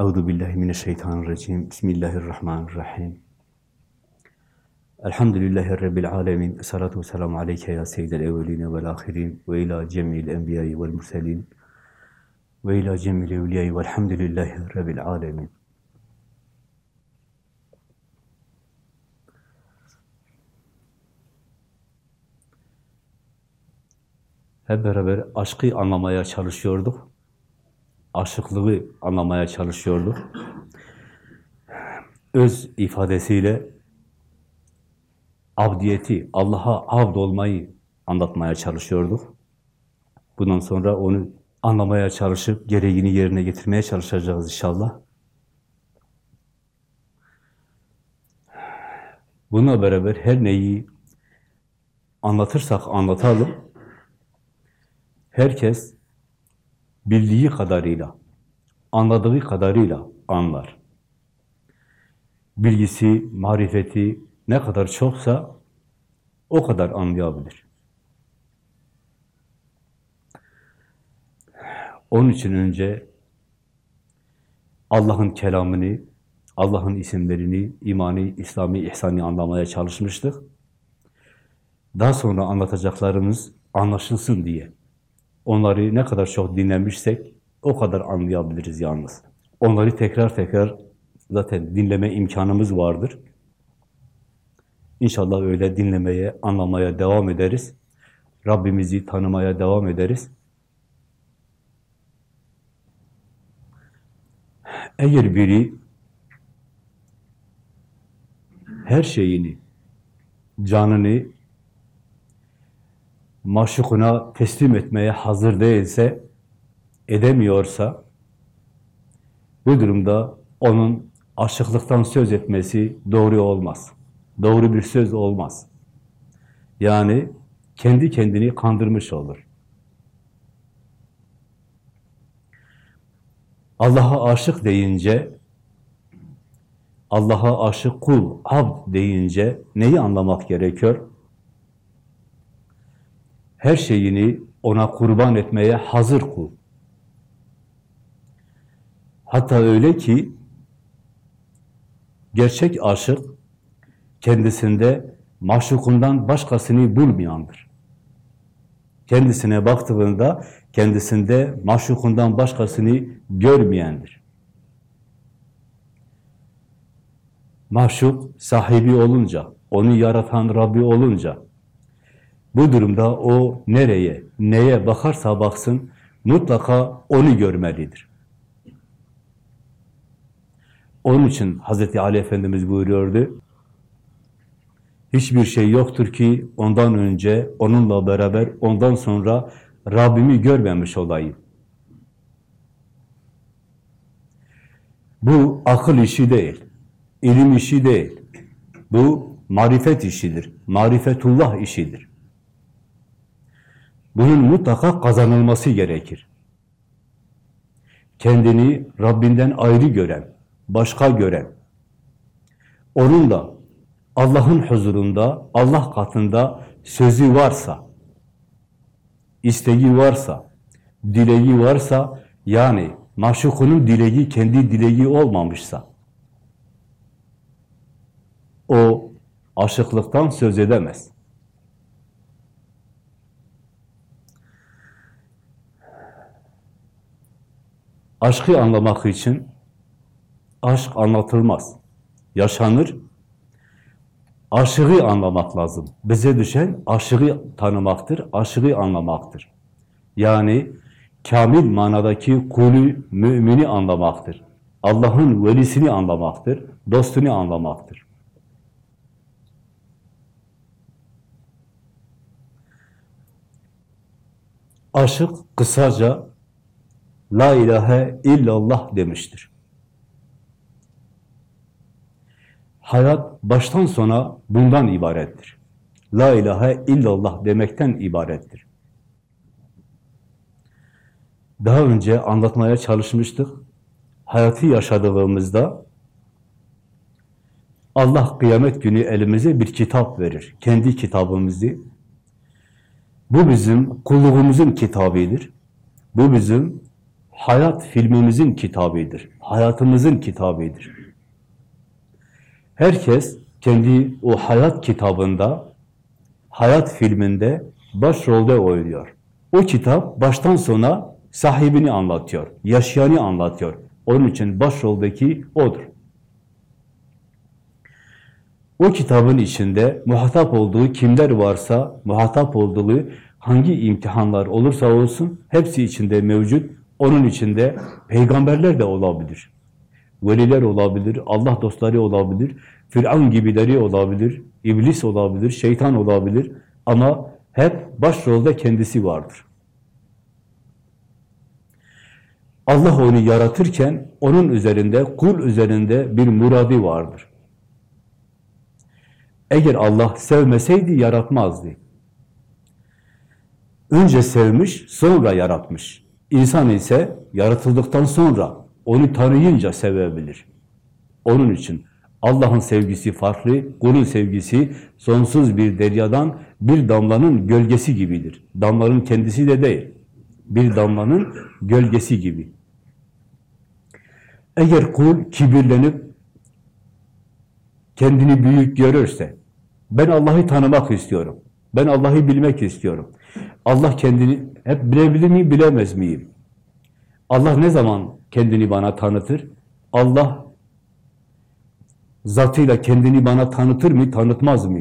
Euzu billahi mineşşeytanirracim. Bismillahirrahmanirrahim. Elhamdülillahi rabbil alamin. Essalatu vesselamu aleyke ya seyyidel evvelin ve'l ahirin ve ila cemil enbiya'i ve'l murselin ve ila cemil evliya'i ve'lhamdülillahi rabbil alamin. Hep beraber aşkı anlamaya çalışıyorduk. Aşıklığı anlamaya çalışıyorduk. Öz ifadesiyle abdiyeti, Allah'a abd olmayı anlatmaya çalışıyorduk. Bundan sonra onu anlamaya çalışıp gereğini yerine getirmeye çalışacağız inşallah. Bununla beraber her neyi anlatırsak anlatalım, herkes bildiği kadarıyla, anladığı kadarıyla anlar. Bilgisi, marifeti ne kadar çoksa o kadar anlayabilir. Onun için önce Allah'ın kelamını, Allah'ın isimlerini, imani, İslami, ihsani anlamaya çalışmıştık. Daha sonra anlatacaklarımız anlaşılsın diye. Onları ne kadar çok dinlemişsek o kadar anlayabiliriz yalnız. Onları tekrar tekrar zaten dinleme imkanımız vardır. İnşallah öyle dinlemeye, anlamaya devam ederiz. Rabbimizi tanımaya devam ederiz. Eğer biri her şeyini, canını maşukuna teslim etmeye hazır değilse, edemiyorsa, bu durumda onun aşıklıktan söz etmesi doğru olmaz. Doğru bir söz olmaz. Yani kendi kendini kandırmış olur. Allah'a aşık deyince, Allah'a aşık kul, abd deyince neyi anlamak gerekiyor? Her şeyini ona kurban etmeye hazır kul. Hatta öyle ki, gerçek aşık, kendisinde maşukundan başkasını bulmayandır. Kendisine baktığında kendisinde maşukundan başkasını görmeyendir. Maşuk sahibi olunca, onu yaratan Rabbi olunca, bu durumda o nereye, neye bakarsa baksın, mutlaka onu görmelidir. Onun için Hz. Ali Efendimiz buyuruyordu, hiçbir şey yoktur ki ondan önce, onunla beraber, ondan sonra Rabbimi görmemiş olayım. Bu akıl işi değil, ilim işi değil. Bu marifet işidir, marifetullah işidir. Bunun mutlaka kazanılması gerekir. Kendini Rabbinden ayrı gören, başka gören, onun da Allah'ın huzurunda, Allah katında sözü varsa, isteği varsa, dileği varsa, yani maşukunun dileği kendi dileği olmamışsa, o aşıklıktan söz edemez. Aşkı anlamak için aşk anlatılmaz. Yaşanır. Aşığı anlamak lazım. Bize düşen aşığı tanımaktır, aşığı anlamaktır. Yani kamil manadaki kulü, mümini anlamaktır. Allah'ın velisini anlamaktır, dostunu anlamaktır. Aşık kısaca La ilahe illallah demiştir. Hayat baştan sona bundan ibarettir. La ilahe illallah demekten ibarettir. Daha önce anlatmaya çalışmıştık. Hayatı yaşadığımızda Allah kıyamet günü elimize bir kitap verir. Kendi kitabımızı. Bu bizim kulluğumuzun kitabıdır. Bu bizim hayat filmimizin kitabıdır. Hayatımızın kitabıdır. Herkes kendi o hayat kitabında, hayat filminde başrolde oynuyor. O kitap baştan sona sahibini anlatıyor, yaşayanı anlatıyor. Onun için başroldeki odur. O kitabın içinde muhatap olduğu kimler varsa, muhatap olduğu hangi imtihanlar olursa olsun, hepsi içinde mevcut. Onun içinde peygamberler de olabilir. Veliler olabilir, Allah dostları olabilir, Firavun gibileri olabilir, iblis olabilir, şeytan olabilir. Ama hep başrolde kendisi vardır. Allah onu yaratırken onun üzerinde, kul üzerinde bir muradi vardır. Eğer Allah sevmeseydi yaratmazdı. Önce sevmiş, sonra yaratmış. İnsan ise yaratıldıktan sonra onu tanıyınca sevebilir. Onun için Allah'ın sevgisi farklı, kulun sevgisi sonsuz bir deryadan bir damlanın gölgesi gibidir. Damlanın kendisi de değil, bir damlanın gölgesi gibi. Eğer kul kibirlenip kendini büyük görürse, ben Allah'ı tanımak istiyorum, ben Allah'ı bilmek istiyorum. Allah kendini hep bilebilir miyim, bilemez miyim? Allah ne zaman kendini bana tanıtır? Allah zatıyla kendini bana tanıtır mı, tanıtmaz mı?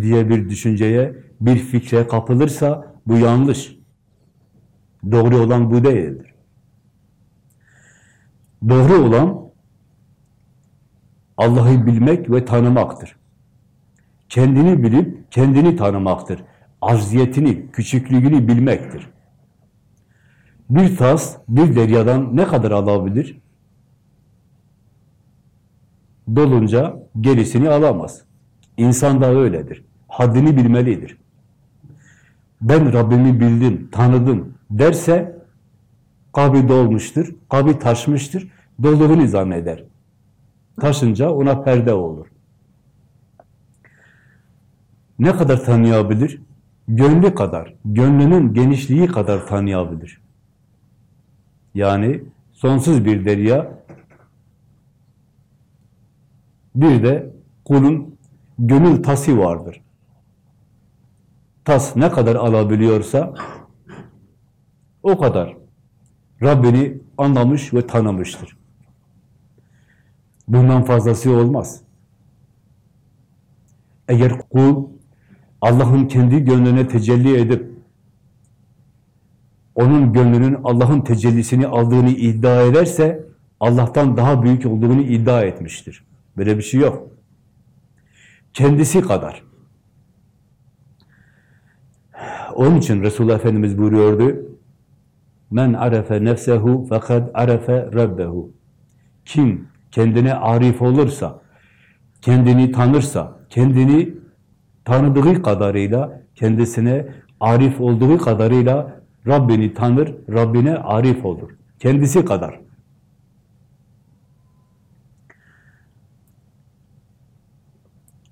diye bir düşünceye, bir fikre kapılırsa bu yanlış. Doğru olan bu değildir. Doğru olan Allah'ı bilmek ve tanımaktır. Kendini bilip kendini tanımaktır. Acziyetini, küçüklüğünü bilmektir. Bir tas, bir deryadan ne kadar alabilir? Dolunca gerisini alamaz. İnsan da öyledir. Haddini bilmelidir. Ben Rabbimi bildim, tanıdım derse kabı dolmuştur, kabı taşmıştır, dolduğunu zanneder. Taşınca ona perde olur. Ne kadar tanıyabilir? Gönlü kadar, gönlünün genişliği kadar tanıyabilir. Yani sonsuz bir derya, bir de kulun gönül tası vardır. Tas ne kadar alabiliyorsa o kadar Rabbini anlamış ve tanımıştır. Bundan fazlası olmaz. Eğer kul Allah'ın kendi gönlüne tecelli edip onun gönlünün Allah'ın tecellisini aldığını iddia ederse Allah'tan daha büyük olduğunu iddia etmiştir. Böyle bir şey yok. Kendisi kadar. Onun için Resulullah Efendimiz buyuruyordu. Men arefe nefsehu fakat arefe rabbehu. Kim kendine arif olursa, kendini tanırsa, kendini tanıdığı kadarıyla, kendisine arif olduğu kadarıyla Rabbini tanır, Rabbine arif olur. Kendisi kadar.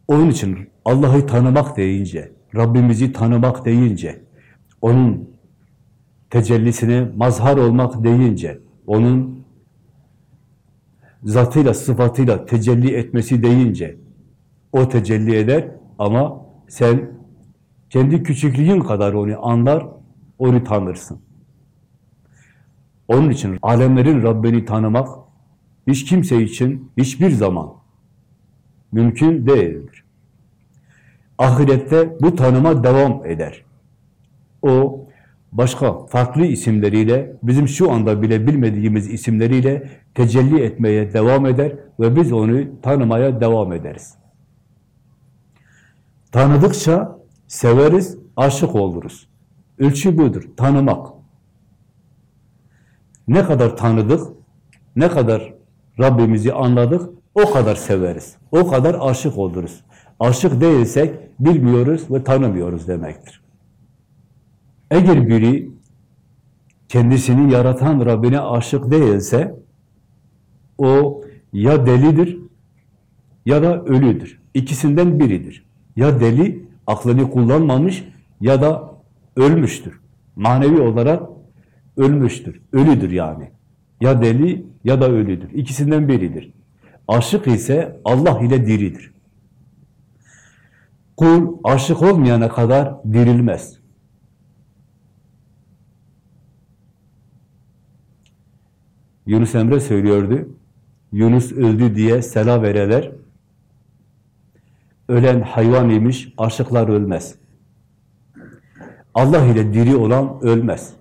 Onun için Allah'ı tanımak deyince, Rabbimizi tanımak deyince, onun tecellisine mazhar olmak deyince, onun zatıyla, sıfatıyla tecelli etmesi deyince, o tecelli eder ama sen kendi küçüklüğün kadar onu anlar, onu tanırsın. Onun için alemlerin Rabbini tanımak hiç kimse için hiçbir zaman mümkün değildir. Ahirette bu tanıma devam eder. O başka farklı isimleriyle, bizim şu anda bile bilmediğimiz isimleriyle tecelli etmeye devam eder ve biz onu tanımaya devam ederiz. Tanıdıkça severiz, aşık oluruz. Ölçü budur, tanımak. Ne kadar tanıdık, ne kadar Rabbimizi anladık, o kadar severiz, o kadar aşık oluruz. Aşık değilsek bilmiyoruz ve tanımıyoruz demektir. Eğer biri kendisini yaratan Rabbine aşık değilse, o ya delidir ya da ölüdür. İkisinden biridir. Ya deli, aklını kullanmamış ya da ölmüştür. Manevi olarak ölmüştür, ölüdür yani. Ya deli ya da ölüdür. İkisinden biridir. Aşık ise Allah ile diridir. Kul aşık olmayana kadar dirilmez. Yunus Emre söylüyordu. Yunus öldü diye sela vereler. Ölen hayvan imiş, aşıklar ölmez. Allah ile diri olan ölmez.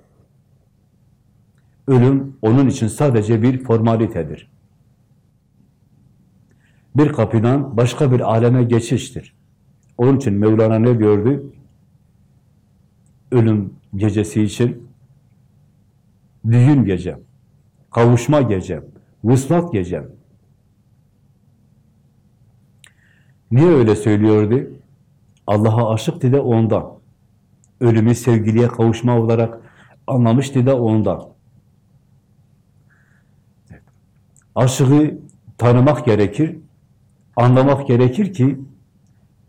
Ölüm onun için sadece bir formalitedir. Bir kapıdan başka bir aleme geçiştir. Onun için Mevlana ne diyordu? Ölüm gecesi için düğün gecem, kavuşma gecem, vuslat gecem. Niye öyle söylüyordu? Allah'a aşıktı da ondan. Ölümü sevgiliye kavuşma olarak anlamıştı da ondan. Aşığı tanımak gerekir, anlamak gerekir ki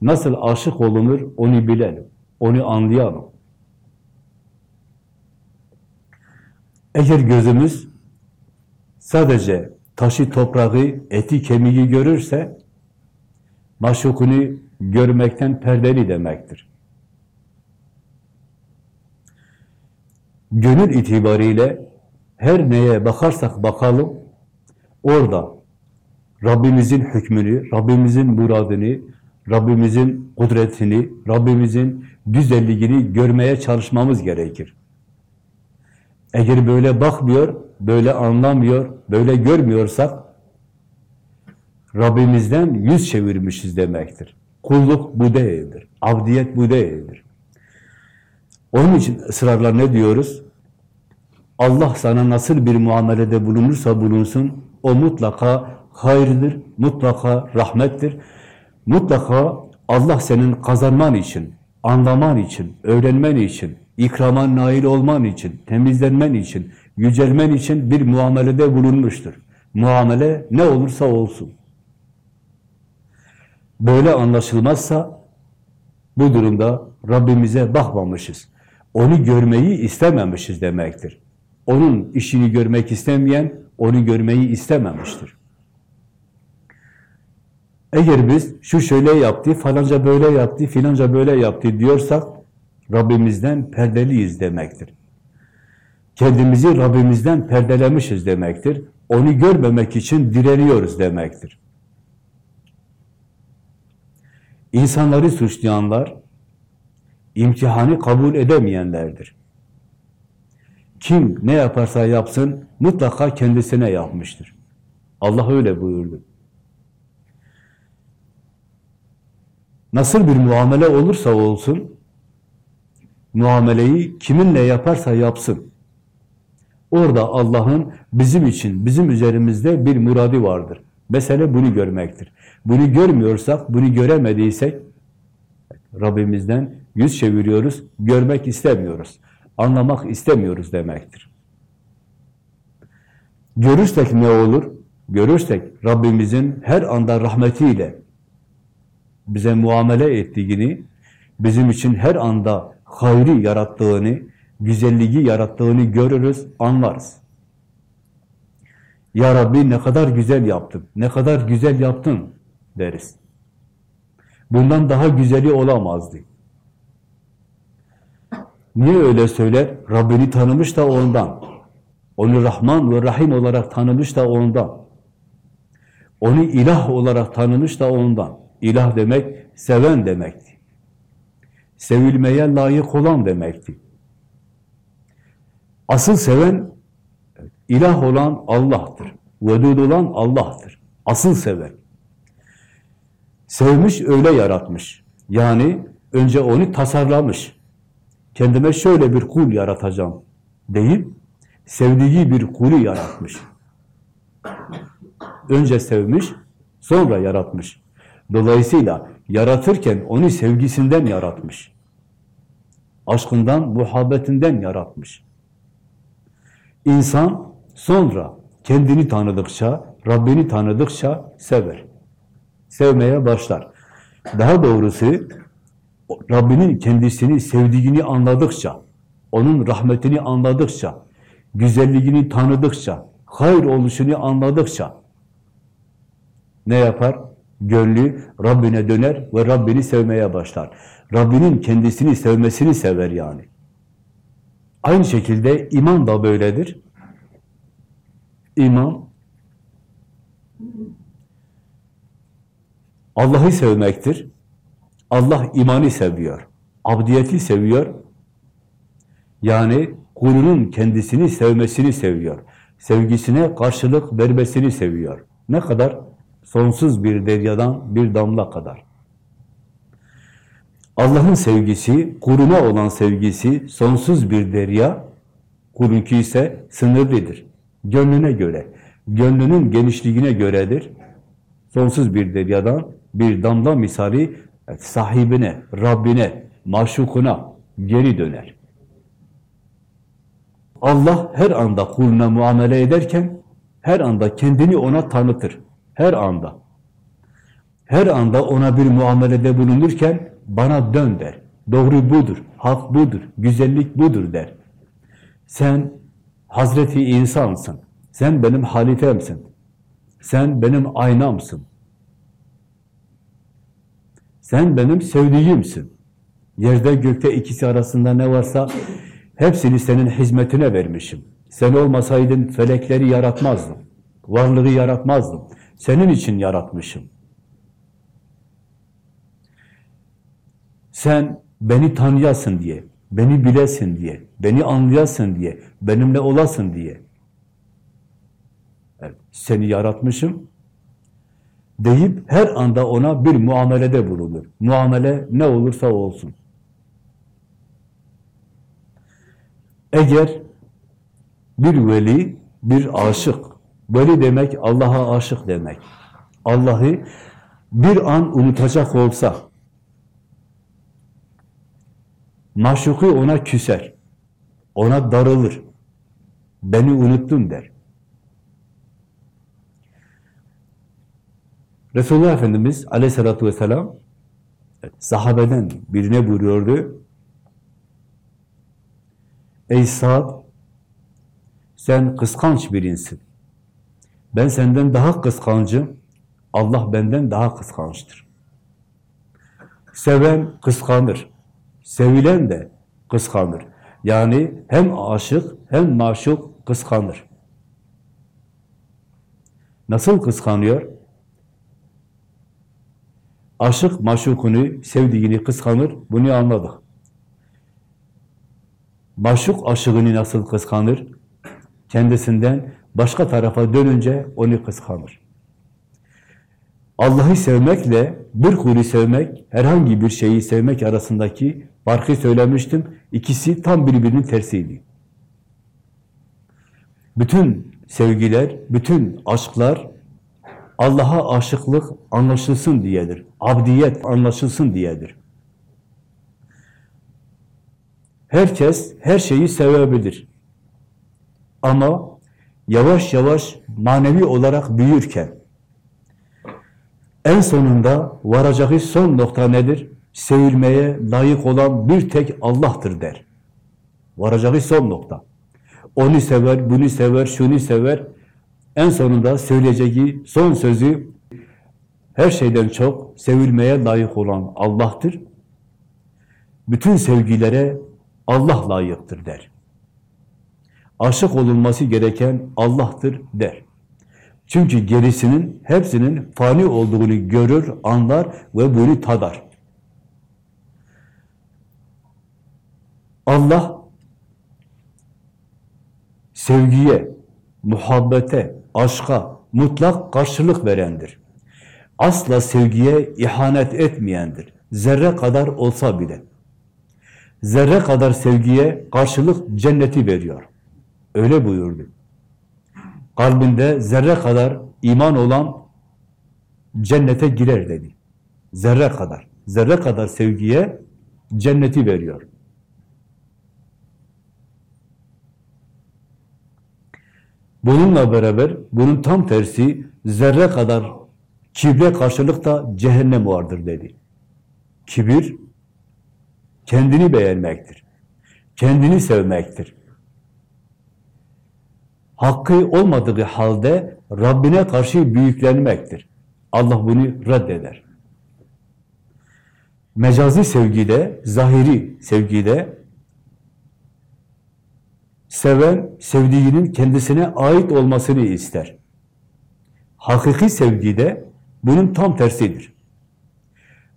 nasıl aşık olunur onu bilelim, onu anlayalım. Eğer gözümüz sadece taşı toprağı, eti kemiği görürse maşukunu görmekten perdeli demektir. Gönül itibariyle her neye bakarsak bakalım, orada Rabbimizin hükmünü, Rabbimizin muradını, Rabbimizin kudretini, Rabbimizin güzelliğini görmeye çalışmamız gerekir. Eğer böyle bakmıyor, böyle anlamıyor, böyle görmüyorsak, Rabbimizden yüz çevirmişiz demektir. Kulluk bu değildir. Abdiyet bu değildir. Onun için ısrarla ne diyoruz? Allah sana nasıl bir muamelede bulunursa bulunsun, o mutlaka hayırdır, mutlaka rahmettir. Mutlaka Allah senin kazanman için, anlaman için, öğrenmen için, ikrama nail olman için, temizlenmen için, yücelmen için bir muamelede bulunmuştur. Muamele ne olursa olsun. Böyle anlaşılmazsa bu durumda Rabbimize bakmamışız. Onu görmeyi istememişiz demektir. Onun işini görmek istemeyen, onu görmeyi istememiştir. Eğer biz şu şöyle yaptı, falanca böyle yaptı, filanca böyle yaptı diyorsak, Rabbimizden perdeliyiz demektir. Kendimizi Rabbimizden perdelemişiz demektir. Onu görmemek için direniyoruz demektir. İnsanları suçlayanlar, imtihanı kabul edemeyenlerdir. Kim ne yaparsa yapsın, mutlaka kendisine yapmıştır. Allah öyle buyurdu. Nasıl bir muamele olursa olsun, muameleyi kiminle yaparsa yapsın. Orada Allah'ın bizim için, bizim üzerimizde bir muradi vardır. Mesele bunu görmektir. Bunu görmüyorsak, bunu göremediysek, Rabbimizden yüz çeviriyoruz, görmek istemiyoruz, anlamak istemiyoruz demektir. Görürsek ne olur? Görürsek Rabbimizin her anda rahmetiyle bize muamele ettiğini, bizim için her anda hayri yarattığını, güzelliği yarattığını görürüz, anlarız. Ya Rabbi ne kadar güzel yaptın, ne kadar güzel yaptın deriz. Bundan daha güzeli olamazdı. Niye öyle söyler? Rabbini tanımış da ondan. Onu Rahman ve Rahim olarak tanımış da ondan. Onu ilah olarak tanımış da ondan. İlah demek, seven demekti. Sevilmeye layık olan demekti. Asıl seven, ilah olan Allah'tır. Vedud olan Allah'tır. Asıl seven. Sevmiş, öyle yaratmış. Yani önce onu tasarlamış. Kendime şöyle bir kul yaratacağım deyip sevdiği bir kulü yaratmış. Önce sevmiş, sonra yaratmış. Dolayısıyla yaratırken onu sevgisinden yaratmış. Aşkından, muhabbetinden yaratmış. İnsan sonra kendini tanıdıkça, Rabbini tanıdıkça sever. Sevmeye başlar. Daha doğrusu Rabbinin kendisini sevdiğini anladıkça, onun rahmetini anladıkça, güzelliğini tanıdıkça, hayır oluşunu anladıkça ne yapar? Gönlü Rabbine döner ve Rabbini sevmeye başlar. Rabbinin kendisini sevmesini sever yani. Aynı şekilde iman da böyledir. İman Allah'ı sevmektir. Allah imanı seviyor. Abdiyeti seviyor. Yani kulunun kendisini sevmesini seviyor. Sevgisine karşılık vermesini seviyor. Ne kadar? Sonsuz bir deryadan bir damla kadar. Allah'ın sevgisi, kuluna olan sevgisi sonsuz bir derya, kulunki ise sınırlıdır. Gönlüne göre, gönlünün genişliğine göredir. Sonsuz bir deryadan bir damla misali sahibine, Rabbine, maşukuna geri döner. Allah her anda kuluna muamele ederken her anda kendini ona tanıtır. Her anda. Her anda ona bir muamelede bulunurken bana dön der. Doğru budur, hak budur, güzellik budur der. Sen Hazreti insansın. Sen benim halifemsin. Sen benim aynamsın. Sen benim sevdiğimsin. Yerde gökte ikisi arasında ne varsa hepsini senin hizmetine vermişim. Sen olmasaydın felekleri yaratmazdım. Varlığı yaratmazdım. Senin için yaratmışım. Sen beni tanıyasın diye, beni bilesin diye, beni anlayasın diye, benimle olasın diye. Evet, seni yaratmışım deyip her anda ona bir muamelede bulunur. Muamele ne olursa olsun. Eğer bir veli, bir aşık, veli demek Allah'a aşık demek. Allah'ı bir an unutacak olsa, maşuku ona küser, ona darılır, beni unuttun der. Resulullah Efendimiz aleyhissalatü vesselam sahabeden birine buyuruyordu. Ey Sa'd, sen kıskanç birinsin. Ben senden daha kıskancım, Allah benden daha kıskançtır. Seven kıskanır, sevilen de kıskanır. Yani hem aşık hem maşuk kıskanır. Nasıl kıskanıyor? Aşık maşukunu, sevdiğini kıskanır, bunu anladık. Maşuk aşığını nasıl kıskanır? Kendisinden başka tarafa dönünce onu kıskanır. Allah'ı sevmekle bir kulü sevmek, herhangi bir şeyi sevmek arasındaki farkı söylemiştim. İkisi tam birbirinin tersiydi. Bütün sevgiler, bütün aşklar Allah'a aşıklık anlaşılsın diyedir. Abdiyet anlaşılsın diyedir. Herkes her şeyi sevebilir. Ama yavaş yavaş manevi olarak büyürken en sonunda varacağı son nokta nedir? Sevilmeye layık olan bir tek Allah'tır der. Varacağı son nokta. Onu sever, bunu sever, şunu sever. En sonunda söyleyeceği son sözü her şeyden çok sevilmeye layık olan Allah'tır. Bütün sevgilere Allah layıktır der. Aşık olunması gereken Allah'tır der. Çünkü gerisinin hepsinin fani olduğunu görür, anlar ve bunu tadar. Allah sevgiye, muhabbete, aşka mutlak karşılık verendir. Asla sevgiye ihanet etmeyendir. Zerre kadar olsa bile. Zerre kadar sevgiye karşılık cenneti veriyor. Öyle buyurdu. Kalbinde zerre kadar iman olan cennete girer dedi. Zerre kadar. Zerre kadar sevgiye cenneti veriyor. Bununla beraber bunun tam tersi zerre kadar kibre karşılık da cehennem vardır dedi. Kibir kendini beğenmektir. Kendini sevmektir. hakkı olmadığı halde Rabbine karşı büyüklenmektir. Allah bunu reddeder. Mecazi sevgide, zahiri sevgide seven sevdiğinin kendisine ait olmasını ister. Hakiki sevgide bunun tam tersidir.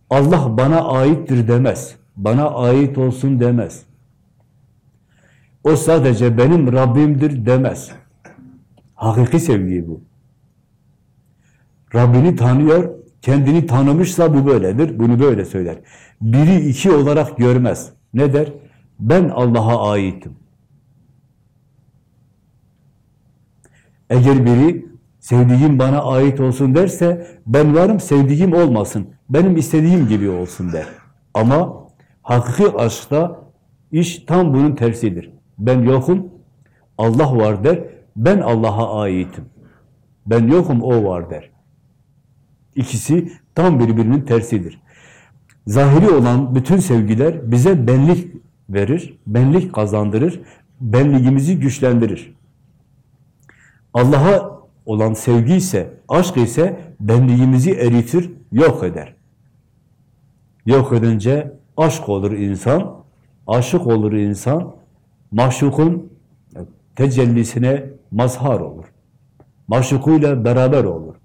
Allah bana aittir demez. Bana ait olsun demez. O sadece benim Rabbimdir demez. Hakiki sevgi bu. Rabbini tanıyor, kendini tanımışsa bu böyledir, bunu böyle söyler. Biri iki olarak görmez. Ne der? Ben Allah'a aitim. Eğer biri sevdiğim bana ait olsun derse, ben varım sevdiğim olmasın, benim istediğim gibi olsun der. Ama hakiki aşkta iş tam bunun tersidir. Ben yokum, Allah var der, ben Allah'a aitim. Ben yokum, o var der. İkisi tam birbirinin tersidir. Zahiri olan bütün sevgiler bize benlik verir, benlik kazandırır, benliğimizi güçlendirir. Allah'a olan sevgi ise, aşk ise benliğimizi eritir, yok eder. Yok edince aşk olur insan, aşık olur insan, maşukun tecellisine mazhar olur. Maşukuyla beraber olur.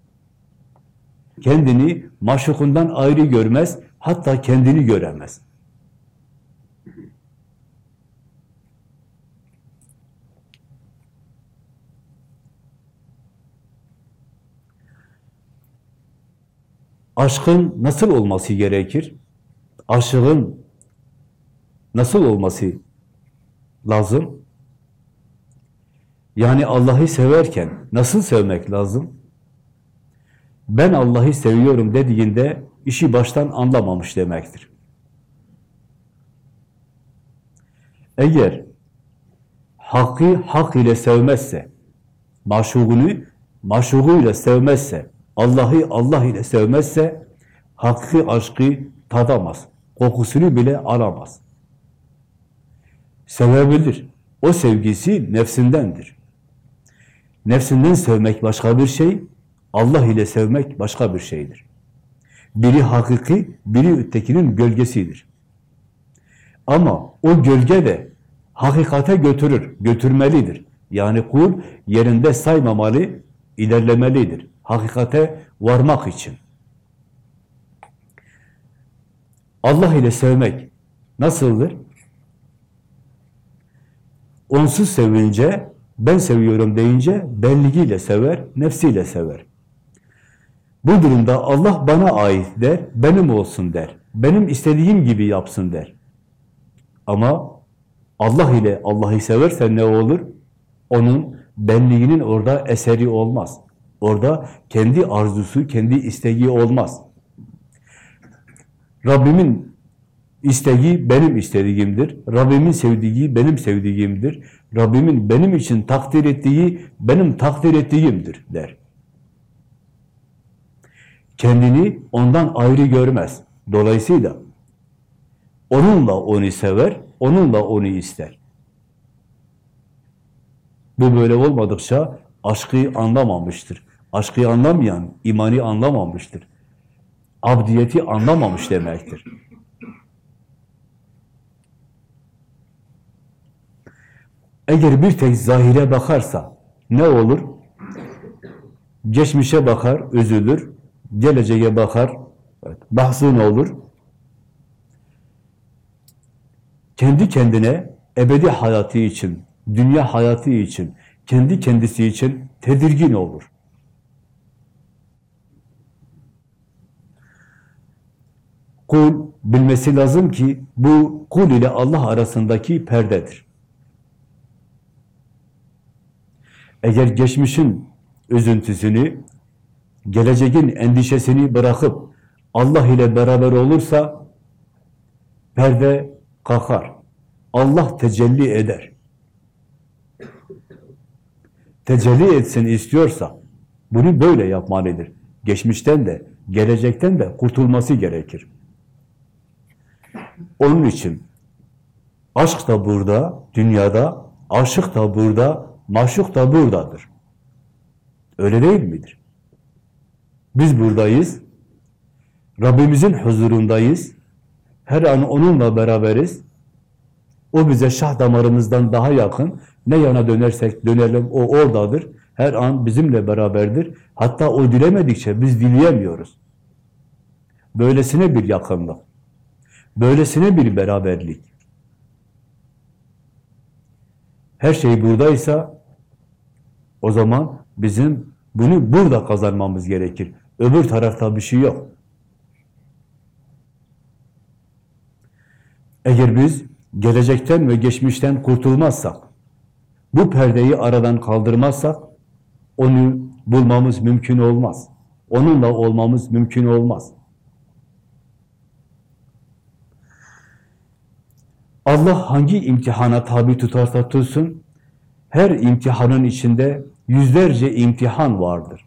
Kendini maşukundan ayrı görmez, hatta kendini göremez. Aşkın nasıl olması gerekir? Aşığın nasıl olması lazım? Yani Allah'ı severken nasıl sevmek lazım? Ben Allah'ı seviyorum dediğinde işi baştan anlamamış demektir. Eğer hakkı hak ile sevmezse, maşugunu maşuguyla sevmezse, Allah'ı Allah ile sevmezse, hakkı aşkı tadamaz, kokusunu bile alamaz. Sevebilir. O sevgisi nefsindendir. Nefsinden sevmek başka bir şey, Allah ile sevmek başka bir şeydir. Biri hakiki, biri ötekinin gölgesidir. Ama o gölge de hakikate götürür, götürmelidir. Yani kul yerinde saymamalı, ilerlemelidir. Hakikate varmak için. Allah ile sevmek nasıldır? Onsuz sevince, ben seviyorum deyince benliğiyle sever, nefsiyle sever. Bu durumda Allah bana ait der, benim olsun der. Benim istediğim gibi yapsın der. Ama Allah ile Allah'ı seversen ne olur? Onun benliğinin orada eseri olmaz. Orada kendi arzusu, kendi isteği olmaz. Rabbimin isteği benim istediğimdir. Rabbimin sevdiği benim sevdiğimdir. Rabbimin benim için takdir ettiği benim takdir ettiğimdir der. Kendini ondan ayrı görmez. Dolayısıyla onunla onu sever, onunla onu ister. Bu böyle olmadıkça aşkı anlamamıştır. Aşkı anlamayan imani anlamamıştır. Abdiyeti anlamamış demektir. Eğer bir tek zahire bakarsa ne olur? Geçmişe bakar, üzülür. Geleceğe bakar, evet, bahsın olur. Kendi kendine ebedi hayatı için, dünya hayatı için, kendi kendisi için tedirgin olur. Kul bilmesi lazım ki bu kul ile Allah arasındaki perdedir. Eğer geçmişin üzüntüsünü, geleceğin endişesini bırakıp Allah ile beraber olursa perde kalkar. Allah tecelli eder. Tecelli etsin istiyorsa bunu böyle yapmalıdır. Geçmişten de, gelecekten de kurtulması gerekir. Onun için aşk da burada, dünyada, aşık da burada, maşuk da buradadır. Öyle değil midir? Biz buradayız. Rabbimizin huzurundayız. Her an onunla beraberiz. O bize şah damarımızdan daha yakın. Ne yana dönersek dönelim o oradadır. Her an bizimle beraberdir. Hatta o dilemedikçe biz dileyemiyoruz. Böylesine bir yakınlık. Böylesine bir beraberlik. Her şey buradaysa o zaman bizim bunu burada kazanmamız gerekir. Öbür tarafta bir şey yok. Eğer biz gelecekten ve geçmişten kurtulmazsak, bu perdeyi aradan kaldırmazsak, onu bulmamız mümkün olmaz. Onunla olmamız mümkün olmaz. Allah hangi imtihana tabi tutarsa tutsun, her imtihanın içinde yüzlerce imtihan vardır.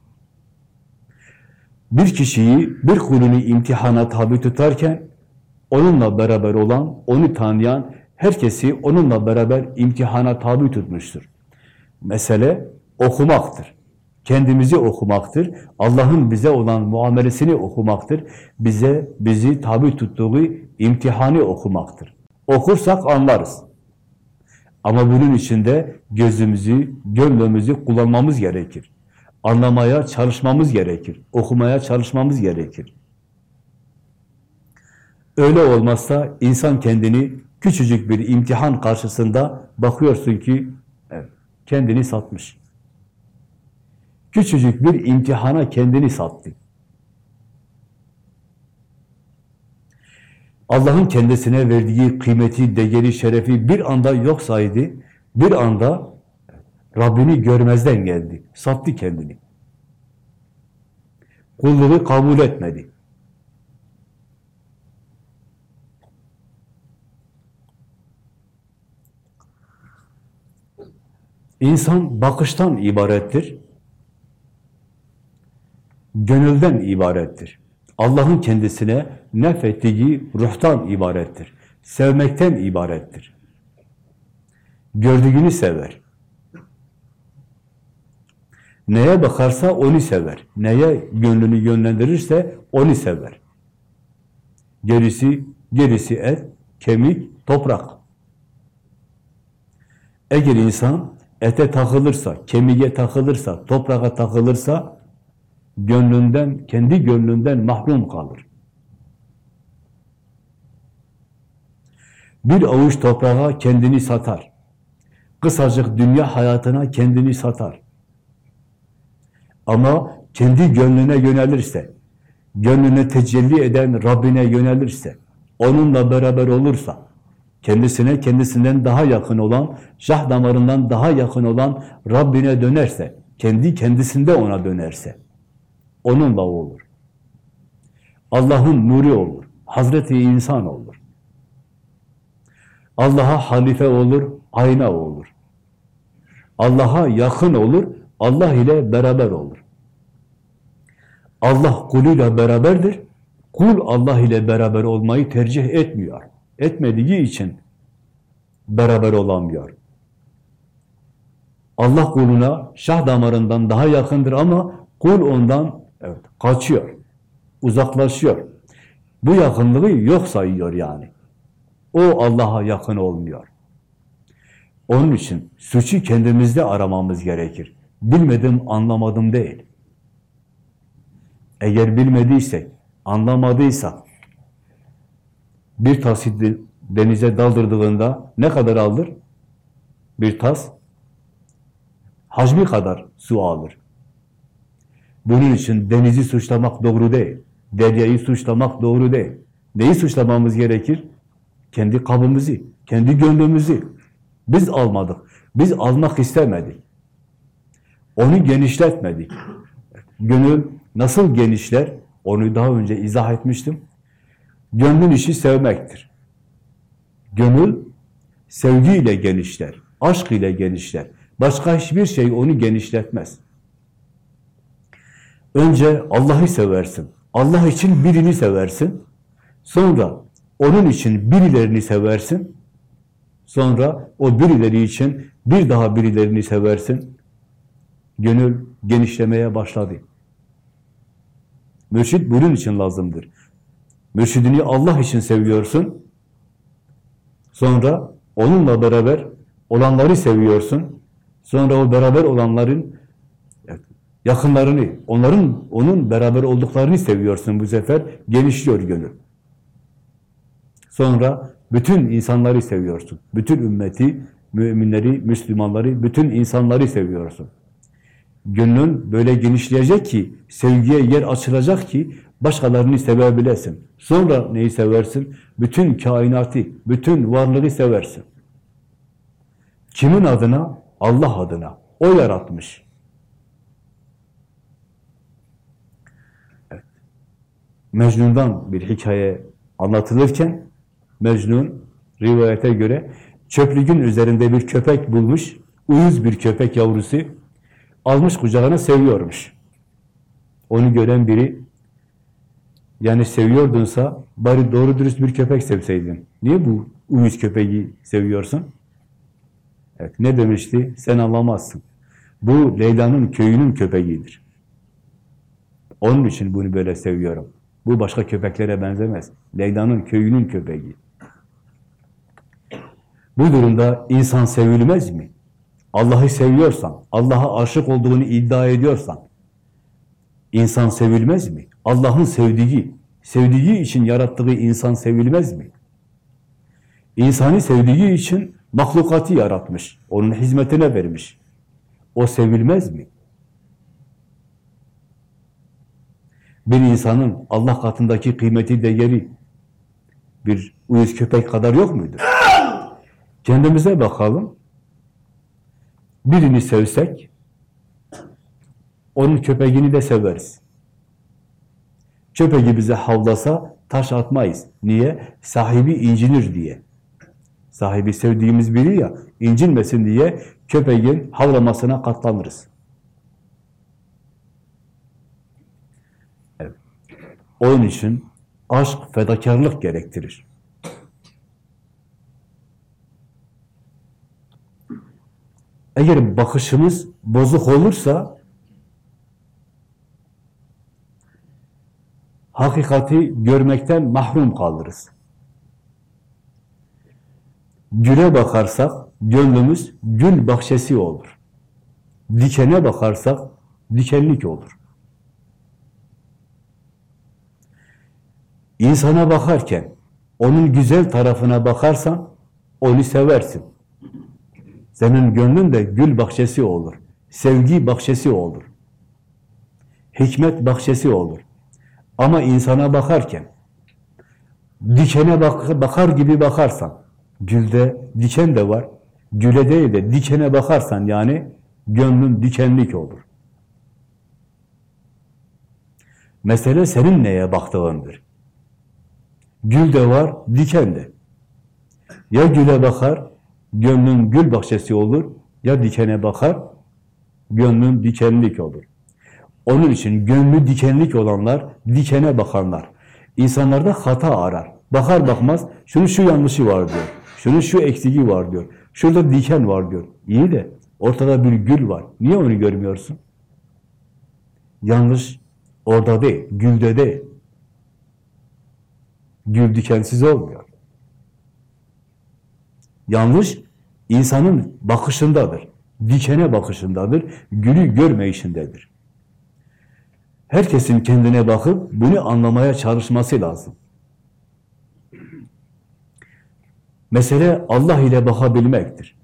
Bir kişiyi, bir kulunu imtihana tabi tutarken, onunla beraber olan, onu tanıyan, herkesi onunla beraber imtihana tabi tutmuştur. Mesele okumaktır. Kendimizi okumaktır. Allah'ın bize olan muamelesini okumaktır. Bize, bizi tabi tuttuğu imtihanı okumaktır. Okursak anlarız. Ama bunun için de gözümüzü, gönlümüzü kullanmamız gerekir. Anlamaya çalışmamız gerekir. Okumaya çalışmamız gerekir. Öyle olmazsa insan kendini küçücük bir imtihan karşısında bakıyorsun ki kendini satmış. Küçücük bir imtihana kendini sattı. Allah'ın kendisine verdiği kıymeti, değeri, şerefi bir anda yok saydı. Bir anda Rabbini görmezden geldi. Sattı kendini. Kulluğu kabul etmedi. İnsan bakıştan ibarettir. Gönülden ibarettir. Allah'ın kendisine nefettiği ruhtan ibarettir. Sevmekten ibarettir. Gördüğünü sever. Neye bakarsa onu sever. Neye gönlünü yönlendirirse onu sever. Gerisi, gerisi et, kemik, toprak. Eğer insan ete takılırsa, kemiğe takılırsa, toprağa takılırsa, gönlünden, kendi gönlünden mahrum kalır. Bir avuç toprağa kendini satar. Kısacık dünya hayatına kendini satar. Ama kendi gönlüne yönelirse, gönlüne tecelli eden Rabbine yönelirse, onunla beraber olursa, kendisine kendisinden daha yakın olan, şah damarından daha yakın olan Rabbine dönerse, kendi kendisinde ona dönerse, onunla olur. Allah'ın nuru olur. Hazreti insan olur. Allah'a halife olur, ayna olur. Allah'a yakın olur, Allah ile beraber olur. Allah kuluyla beraberdir. Kul Allah ile beraber olmayı tercih etmiyor. Etmediği için beraber olamıyor. Allah kuluna şah damarından daha yakındır ama kul ondan evet, kaçıyor, uzaklaşıyor. Bu yakınlığı yok sayıyor yani. O Allah'a yakın olmuyor. Onun için suçu kendimizde aramamız gerekir. Bilmedim, anlamadım değil. Eğer bilmediysek, anlamadıysak, bir tas denize daldırdığında ne kadar alır? Bir tas hacmi kadar su alır. Bunun için denizi suçlamak doğru değil. Deryayı suçlamak doğru değil. Neyi suçlamamız gerekir? Kendi kabımızı, kendi gönlümüzü. Biz almadık. Biz almak istemedik. Onu genişletmedik. Gönül nasıl genişler? Onu daha önce izah etmiştim. Gönlün işi sevmektir. Gönül sevgiyle genişler, aşk ile genişler. Başka hiçbir şey onu genişletmez. Önce Allah'ı seversin. Allah için birini seversin. Sonra onun için birilerini seversin. Sonra o birileri için bir daha birilerini seversin. Gönül genişlemeye başladı. Mürşid bunun için lazımdır. Mürşidini Allah için seviyorsun. Sonra onunla beraber olanları seviyorsun. Sonra o beraber olanların yakınlarını, onların onun beraber olduklarını seviyorsun bu sefer. Genişliyor gönül. Sonra bütün insanları seviyorsun. Bütün ümmeti, müminleri, Müslümanları, bütün insanları seviyorsun. Gönlün böyle genişleyecek ki, sevgiye yer açılacak ki başkalarını sevebilesin. Sonra neyi seversin? Bütün kainatı, bütün varlığı seversin. Kimin adına? Allah adına. O yaratmış. Evet. Mecnun'dan bir hikaye anlatılırken Mecnun rivayete göre çöplüğün üzerinde bir köpek bulmuş, uyuz bir köpek yavrusu almış kucağına seviyormuş. Onu gören biri yani seviyordunsa bari doğru dürüst bir köpek sevseydin. Niye bu uyuz köpeği seviyorsun? Evet, ne demişti? Sen anlamazsın. Bu Leyla'nın köyünün köpeğidir. Onun için bunu böyle seviyorum. Bu başka köpeklere benzemez. Leyla'nın köyünün köpeği. Bu durumda insan sevilmez mi? Allah'ı seviyorsan, Allah'a aşık olduğunu iddia ediyorsan, insan sevilmez mi? Allah'ın sevdiği, sevdiği için yarattığı insan sevilmez mi? İnsanı sevdiği için mahlukatı yaratmış, onun hizmetine vermiş. O sevilmez mi? Bir insanın Allah katındaki kıymeti, değeri bir uyuz köpek kadar yok muydu? Kendimize bakalım. Birini sevsek, onun köpeğini de severiz. Köpeği bize havlasa taş atmayız. Niye? Sahibi incinir diye. Sahibi sevdiğimiz biri ya, incinmesin diye köpeğin havlamasına katlanırız. Evet. Onun için aşk fedakarlık gerektirir. Eğer bakışımız bozuk olursa hakikati görmekten mahrum kalırız. Güle bakarsak gönlümüz gül bahçesi olur. Dikene bakarsak dikenlik olur. İnsana bakarken onun güzel tarafına bakarsan onu seversin. Senin gönlün de gül bahçesi olur. Sevgi bahçesi olur. Hikmet bahçesi olur. Ama insana bakarken dikene bak bakar gibi bakarsan gülde diken de var. Güle değil de dikene bakarsan yani gönlün dikenlik olur. Mesele senin neye baktığındır. Gül de var, diken de. Ya güle bakar, gönlün gül bahçesi olur, ya dikene bakar, gönlün dikenlik olur. Onun için gönlü dikenlik olanlar, dikene bakanlar. İnsanlarda hata arar. Bakar bakmaz, şunun şu yanlışı var diyor. Şunun şu eksiği var diyor. Şurada diken var diyor. İyi de ortada bir gül var. Niye onu görmüyorsun? Yanlış orada değil, gülde değil. Gül dikensiz olmuyor. Yanlış insanın bakışındadır. Dikene bakışındadır. Gülü görmeyişindedir. Herkesin kendine bakıp bunu anlamaya çalışması lazım. Mesele Allah ile bakabilmektir.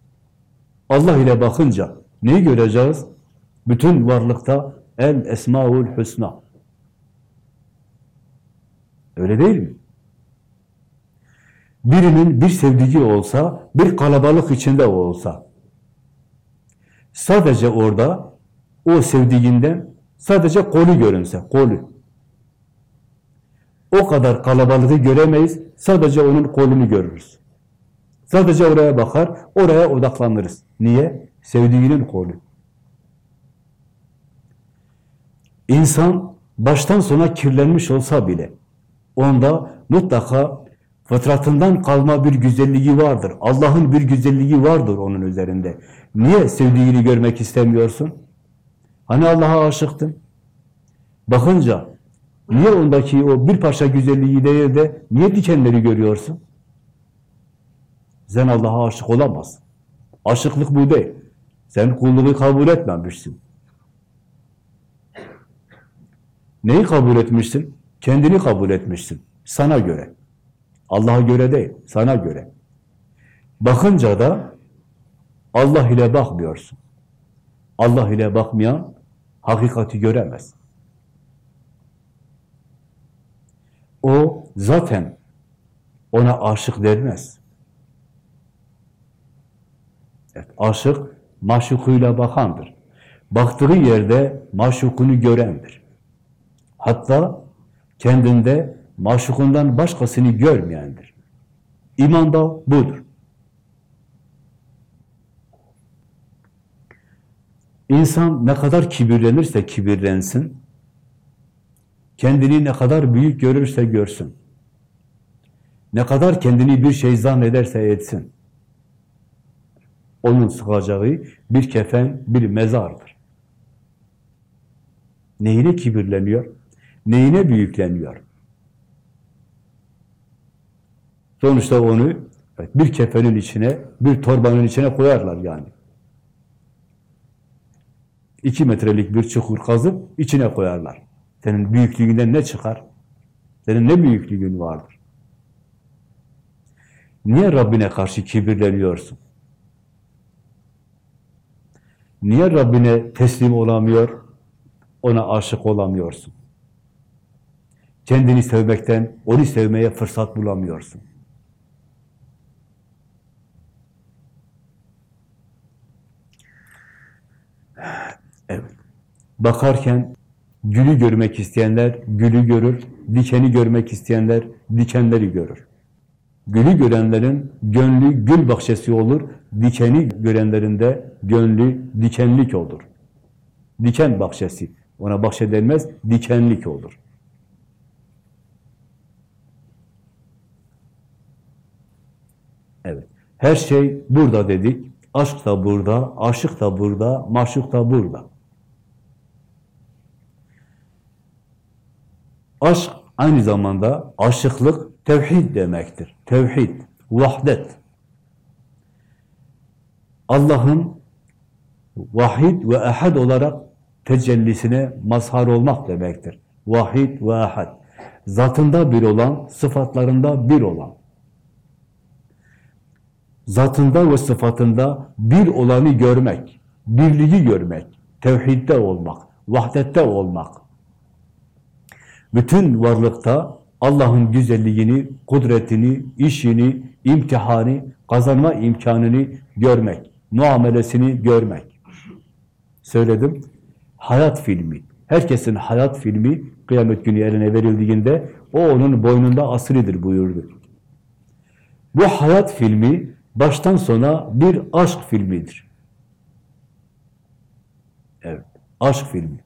Allah ile bakınca neyi göreceğiz? Bütün varlıkta el esmaul husna. Öyle değil mi? Birinin bir sevdiği olsa, bir kalabalık içinde olsa, sadece orada o sevdiğinden sadece kolu görünse, kolu. O kadar kalabalığı göremeyiz, sadece onun kolunu görürüz. Sadece oraya bakar, oraya odaklanırız. Niye? Sevdiğinin kolu. İnsan baştan sona kirlenmiş olsa bile, onda mutlaka Fıtratından kalma bir güzelliği vardır. Allah'ın bir güzelliği vardır onun üzerinde. Niye sevdiğini görmek istemiyorsun? Hani Allah'a aşıktın? Bakınca niye ondaki o bir parça güzelliği değil de niye dikenleri görüyorsun? Sen Allah'a aşık olamazsın. Aşıklık bu değil. Sen kulluğu kabul etmemişsin. Neyi kabul etmişsin? Kendini kabul etmişsin. Sana göre. Allah'a göre değil, sana göre. Bakınca da Allah ile bakmıyorsun. Allah ile bakmayan hakikati göremez. O zaten ona aşık denmez. Evet, aşık maşukuyla bakandır. Baktığı yerde maşukunu görendir. Hatta kendinde maşukundan başkasını görmeyendir. İman da budur. İnsan ne kadar kibirlenirse kibirlensin, kendini ne kadar büyük görürse görsün, ne kadar kendini bir şey zannederse etsin, onun sıkacağı bir kefen, bir mezardır. Neyine kibirleniyor? Neyine büyükleniyor? Sonuçta onu bir kefenin içine, bir torbanın içine koyarlar yani. İki metrelik bir çukur kazıp içine koyarlar. Senin büyüklüğünden ne çıkar? Senin ne büyüklüğün vardır? Niye Rabbine karşı kibirleniyorsun? Niye Rabbine teslim olamıyor, ona aşık olamıyorsun? Kendini sevmekten, onu sevmeye fırsat bulamıyorsun. Evet. Bakarken gülü görmek isteyenler gülü görür, dikeni görmek isteyenler dikenleri görür. Gülü görenlerin gönlü gül bahçesi olur, dikeni görenlerin de gönlü dikenlik olur. Diken bahçesi. Ona bahçe denmez, dikenlik olur. Evet. Her şey burada dedik. Aşk da burada, aşık da burada, maşuk da burada. Aşk aynı zamanda aşıklık tevhid demektir. Tevhid, vahdet. Allah'ın vahid ve ehad olarak tecellisine mazhar olmak demektir. Vahid ve ehad. Zatında bir olan, sıfatlarında bir olan. Zatında ve sıfatında bir olanı görmek, birliği görmek, tevhidde olmak, vahdette olmak. Bütün varlıkta Allah'ın güzelliğini, kudretini, işini, imtihanı, kazanma imkanını görmek, muamelesini görmek. Söyledim, hayat filmi. Herkesin hayat filmi kıyamet günü eline verildiğinde o onun boynunda asridir buyurdu. Bu hayat filmi baştan sona bir aşk filmidir. Evet, aşk filmi.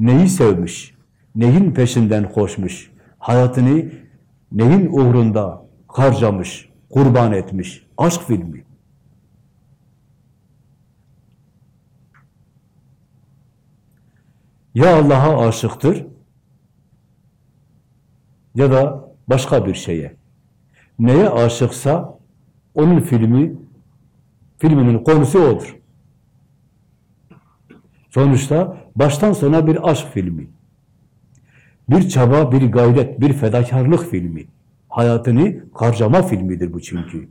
Neyi sevmiş, neyin peşinden koşmuş, hayatını neyin uğrunda harcamış, kurban etmiş, aşk filmi. Ya Allah'a aşıktır ya da başka bir şeye. Neye aşıksa onun filmi, filminin konusu odur. Sonuçta baştan sona bir aşk filmi. Bir çaba, bir gayret, bir fedakarlık filmi. Hayatını harcama filmidir bu çünkü.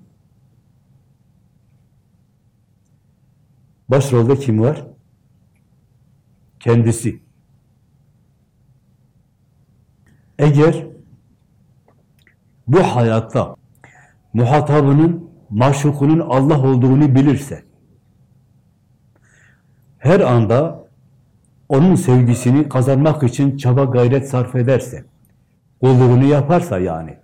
Başrolde kim var? Kendisi. Eğer bu hayatta muhatabının, maşukunun Allah olduğunu bilirse, her anda onun sevgisini kazanmak için çaba gayret sarf ederse, kulluğunu yaparsa yani,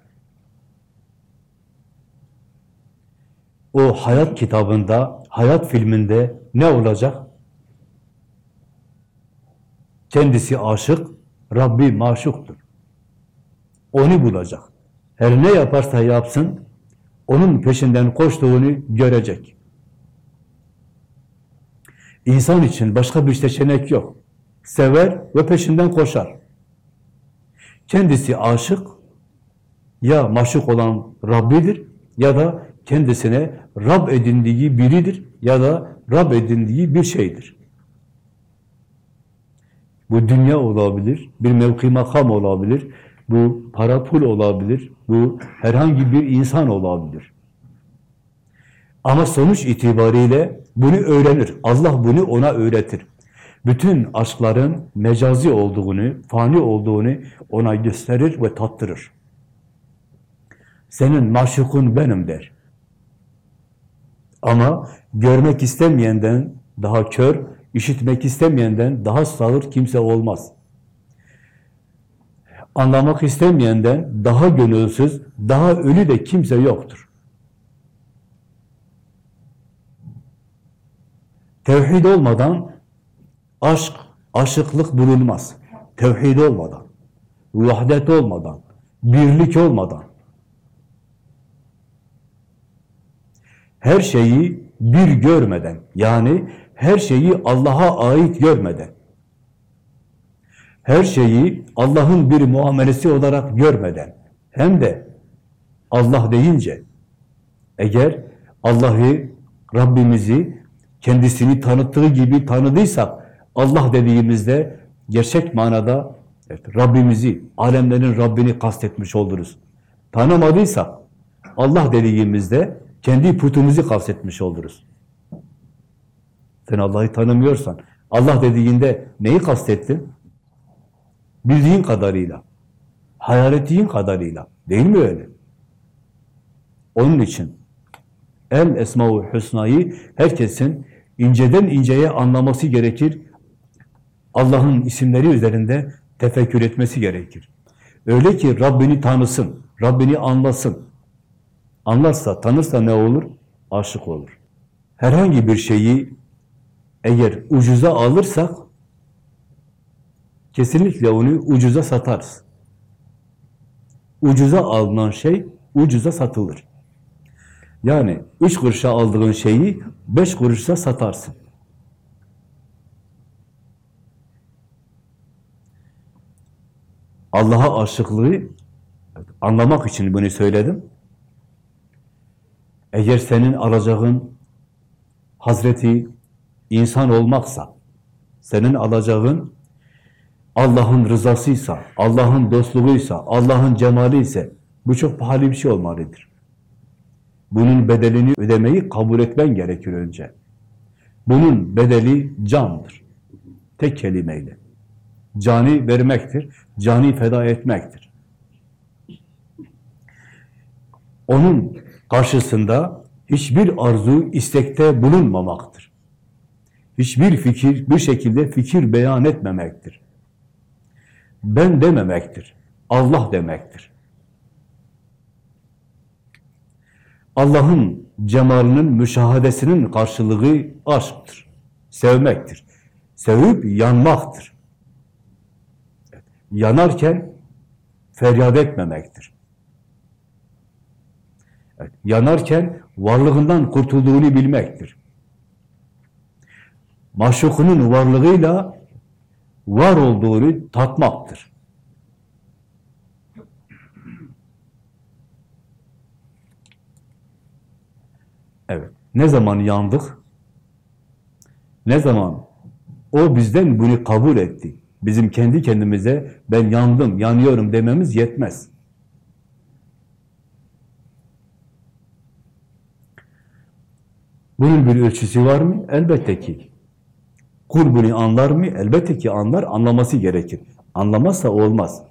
o hayat kitabında, hayat filminde ne olacak? Kendisi aşık, Rabbi maşuktur. Onu bulacak. Her ne yaparsa yapsın, onun peşinden koştuğunu görecek. İnsan için başka bir seçenek yok. Sever ve peşinden koşar. Kendisi aşık, ya maşuk olan Rabbidir ya da kendisine Rab edindiği biridir ya da Rab edindiği bir şeydir. Bu dünya olabilir, bir mevki makam olabilir, bu para pul olabilir, bu herhangi bir insan olabilir. Ama sonuç itibariyle bunu öğrenir. Allah bunu ona öğretir. Bütün aşkların mecazi olduğunu, fani olduğunu ona gösterir ve tattırır. Senin maşukun benim der. Ama görmek istemeyenden daha kör, işitmek istemeyenden daha sağır kimse olmaz. Anlamak istemeyenden daha gönülsüz, daha ölü de kimse yoktur. Tevhid olmadan aşk, aşıklık bulunmaz. Tevhid olmadan, vahdet olmadan, birlik olmadan. Her şeyi bir görmeden, yani her şeyi Allah'a ait görmeden, her şeyi Allah'ın bir muamelesi olarak görmeden, hem de Allah deyince, eğer Allah'ı, Rabbimizi kendisini tanıttığı gibi tanıdıysak, Allah dediğimizde gerçek manada evet, Rabbimizi, alemlerin Rabbini kastetmiş oluruz. Tanımadıysak, Allah dediğimizde kendi putumuzu kastetmiş oluruz. Sen Allah'ı tanımıyorsan, Allah dediğinde neyi kastettin? Bildiğin kadarıyla, hayal ettiğin kadarıyla. Değil mi öyle? Onun için El Esma-ı Hüsna'yı herkesin inceden inceye anlaması gerekir. Allah'ın isimleri üzerinde tefekkür etmesi gerekir. Öyle ki Rabbini tanısın, Rabbini anlasın. Anlarsa, tanırsa ne olur? Aşık olur. Herhangi bir şeyi eğer ucuza alırsak kesinlikle onu ucuza satarız. Ucuza alınan şey ucuza satılır. Yani üç kuruşa aldığın şeyi beş kuruşa satarsın. Allah'a aşıklığı anlamak için bunu söyledim. Eğer senin alacağın Hazreti insan olmaksa, senin alacağın Allah'ın rızasıysa, Allah'ın dostluğuysa, Allah'ın cemali ise bu çok pahalı bir şey olmalıdır. Bunun bedelini ödemeyi kabul etmen gerekir önce. Bunun bedeli candır. Tek kelimeyle. Cani vermektir, cani feda etmektir. Onun karşısında hiçbir arzu, istekte bulunmamaktır. Hiçbir fikir, bir şekilde fikir beyan etmemektir. Ben dememektir. Allah demektir. Allah'ın cemalinin müşahadesinin karşılığı aşktır. Sevmektir. Sevip yanmaktır. Yanarken feryat etmemektir. Evet, yanarken varlığından kurtulduğunu bilmektir. Maşukunun varlığıyla var olduğunu tatmaktır. Evet. Ne zaman yandık? Ne zaman o bizden bunu kabul etti? Bizim kendi kendimize ben yandım, yanıyorum dememiz yetmez. Bunun bir ölçüsü var mı? Elbette ki. Kul bunu anlar mı? Elbette ki anlar, anlaması gerekir. Anlamazsa olmaz.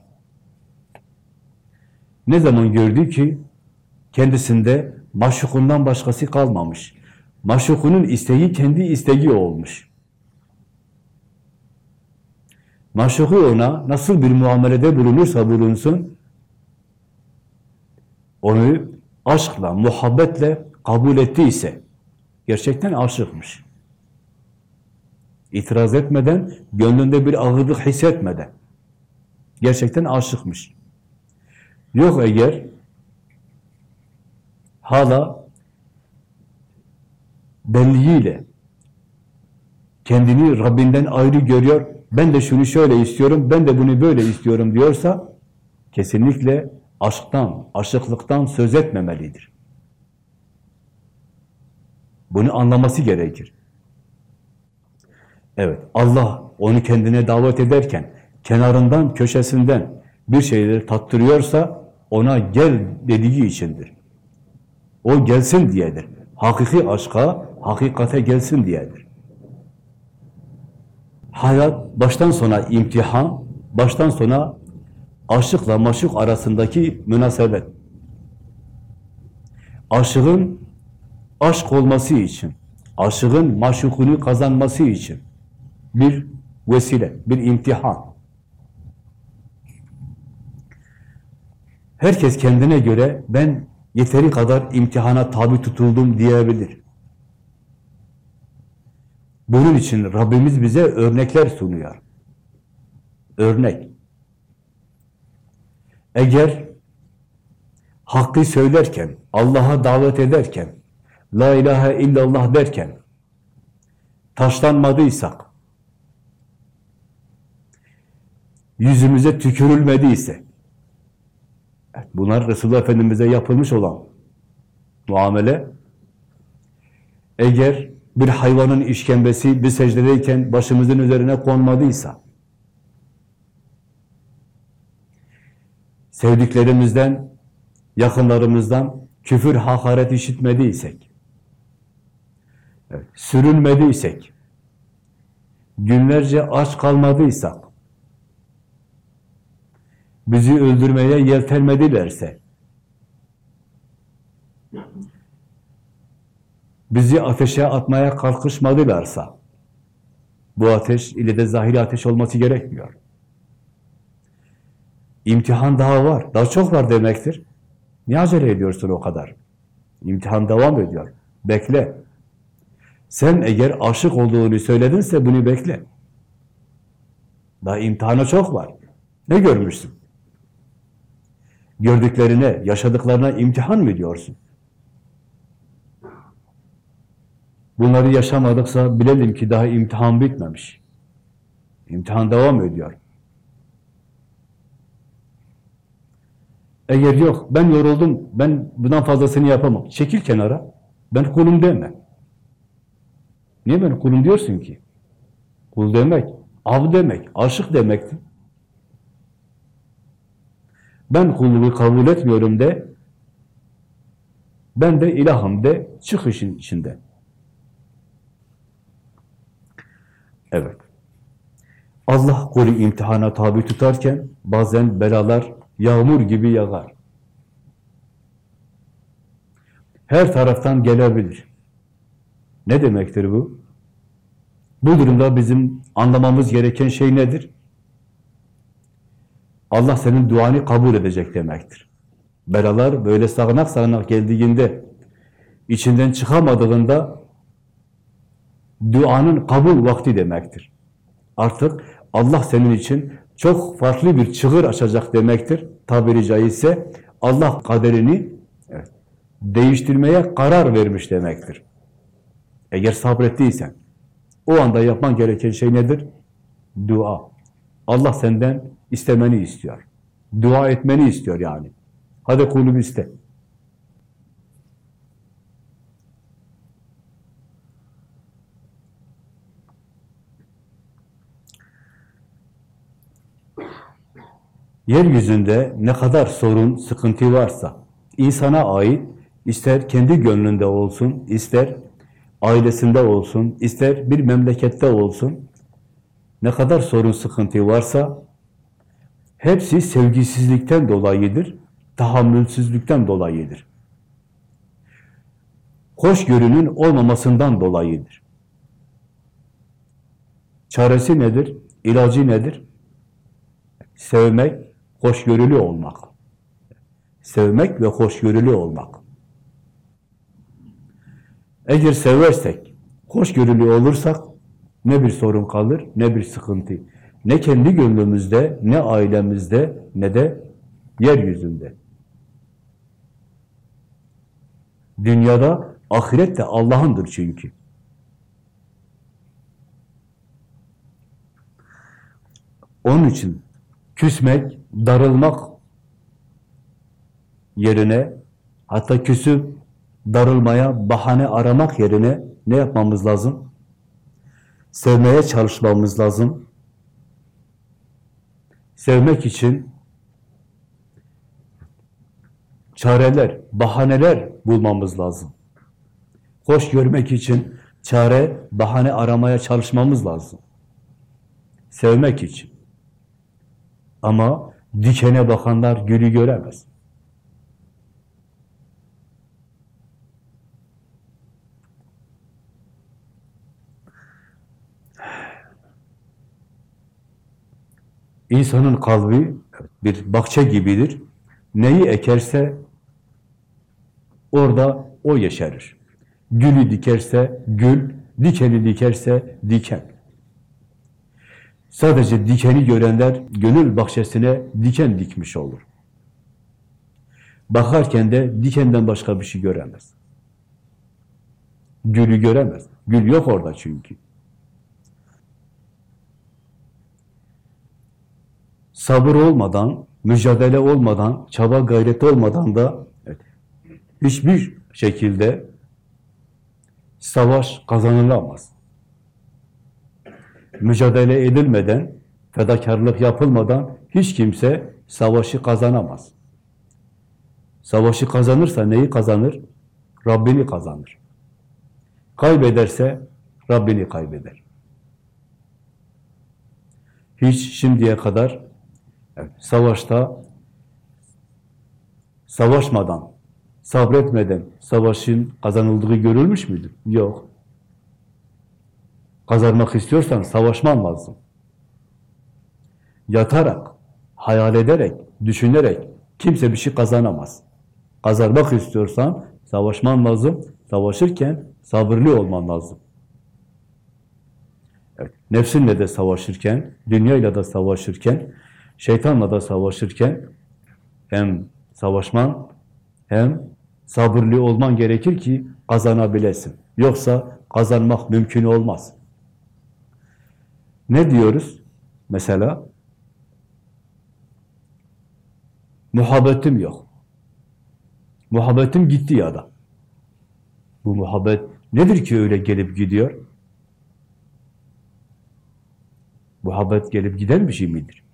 Ne zaman gördü ki kendisinde maşukundan başkası kalmamış. Maşukunun isteği kendi isteği olmuş. Maşuku ona nasıl bir muamelede bulunursa bulunsun, onu aşkla, muhabbetle kabul ettiyse, gerçekten aşıkmış. İtiraz etmeden, gönlünde bir ağırlık hissetmeden, gerçekten aşıkmış. Yok eğer hala benliğiyle kendini Rabbinden ayrı görüyor, ben de şunu şöyle istiyorum, ben de bunu böyle istiyorum diyorsa, kesinlikle aşktan, aşıklıktan söz etmemelidir. Bunu anlaması gerekir. Evet, Allah onu kendine davet ederken, kenarından, köşesinden bir şeyleri tattırıyorsa, ona gel dediği içindir. O gelsin diyedir. Hakiki aşka, hakikate gelsin diyedir. Hayat baştan sona imtihan, baştan sona aşıkla maşuk arasındaki münasebet. Aşığın aşk olması için, aşığın maşukunu kazanması için bir vesile, bir imtihan. Herkes kendine göre ben yeteri kadar imtihana tabi tutuldum diyebilir. Bunun için Rabbimiz bize örnekler sunuyor. Örnek. Eğer hakkı söylerken, Allah'a davet ederken, La ilahe illallah derken taşlanmadıysak, yüzümüze tükürülmediyse, bunlar Resulullah Efendimiz'e yapılmış olan muamele, eğer bir hayvanın işkembesi bir secdedeyken başımızın üzerine konmadıysa, sevdiklerimizden, yakınlarımızdan küfür, hakaret işitmediysek, evet, sürünmediysek, günlerce aç kalmadıysak, bizi öldürmeye yeltenmedilerse, bizi ateşe atmaya kalkışmadılarsa, bu ateş ile de zahiri ateş olması gerekmiyor. İmtihan daha var, daha çok var demektir. Niye acele ediyorsun o kadar? İmtihan devam ediyor. Bekle. Sen eğer aşık olduğunu söyledinse bunu bekle. Daha imtihana çok var. Ne görmüşsün? Gördüklerine, yaşadıklarına imtihan mı diyorsun? Bunları yaşamadıksa bilelim ki daha imtihan bitmemiş. İmtihan devam ediyor. Eğer yok, ben yoruldum, ben bundan fazlasını yapamam. Çekil kenara. Ben kulum deme. Niye ben kulum diyorsun ki? Kul demek, av demek, aşık demektir. Ben kulluğu kabul etmiyorum de, ben de ilahım de, çık işin içinde. Evet. Allah kulü imtihana tabi tutarken bazen belalar yağmur gibi yağar. Her taraftan gelebilir. Ne demektir bu? Bu durumda bizim anlamamız gereken şey nedir? Allah senin duanı kabul edecek demektir. Belalar böyle sağanak sağanak geldiğinde, içinden çıkamadığında duanın kabul vakti demektir. Artık Allah senin için çok farklı bir çığır açacak demektir. Tabiri caizse Allah kaderini değiştirmeye karar vermiş demektir. Eğer sabrettiysen, o anda yapman gereken şey nedir? Dua. Allah senden istemeni istiyor. Dua etmeni istiyor yani. Hadi kulüm iste. Yeryüzünde ne kadar sorun, sıkıntı varsa, insana ait, ister kendi gönlünde olsun, ister ailesinde olsun, ister bir memlekette olsun, ne kadar sorun, sıkıntı varsa, hepsi sevgisizlikten dolayıdır, tahammülsüzlükten dolayıdır. Hoşgörünün olmamasından dolayıdır. Çaresi nedir? İlacı nedir? Sevmek, hoşgörülü olmak. Sevmek ve hoşgörülü olmak. Eğer seversek, hoşgörülü olursak ne bir sorun kalır, ne bir sıkıntı. Ne kendi gönlümüzde, ne ailemizde, ne de yeryüzünde. Dünyada, ahiret de Allah'ındır çünkü. Onun için küsmek, darılmak yerine, hatta küsüp darılmaya, bahane aramak yerine ne yapmamız lazım? Sevmeye çalışmamız lazım. Sevmek için çareler, bahaneler bulmamız lazım. Hoş görmek için çare, bahane aramaya çalışmamız lazım. Sevmek için. Ama dikene bakanlar gülü göremez. İnsanın kalbi bir bahçe gibidir. Neyi ekerse orada o yeşerir. Gülü dikerse gül, dikeni dikerse diken. Sadece dikeni görenler gönül bahçesine diken dikmiş olur. Bakarken de dikenden başka bir şey göremez. Gülü göremez. Gül yok orada çünkü. Sabır olmadan, mücadele olmadan, çaba gayret olmadan da evet, hiçbir şekilde savaş kazanılamaz. Mücadele edilmeden, fedakarlık yapılmadan hiç kimse savaşı kazanamaz. Savaşı kazanırsa neyi kazanır? Rabbini kazanır. Kaybederse Rabbini kaybeder. Hiç şimdiye kadar savaşta savaşmadan, sabretmeden savaşın kazanıldığı görülmüş müdür? Yok. Kazanmak istiyorsan savaşman lazım. Yatarak, hayal ederek, düşünerek kimse bir şey kazanamaz. Kazanmak istiyorsan savaşman lazım. Savaşırken sabırlı olman lazım. Evet, nefsinle de savaşırken, dünyayla da savaşırken, şeytanla da savaşırken hem savaşman hem sabırlı olman gerekir ki kazanabilesin. Yoksa kazanmak mümkün olmaz. Ne diyoruz? Mesela muhabbetim yok. Muhabbetim gitti ya da. Bu muhabbet nedir ki öyle gelip gidiyor? Muhabbet gelip giden bir şey midir?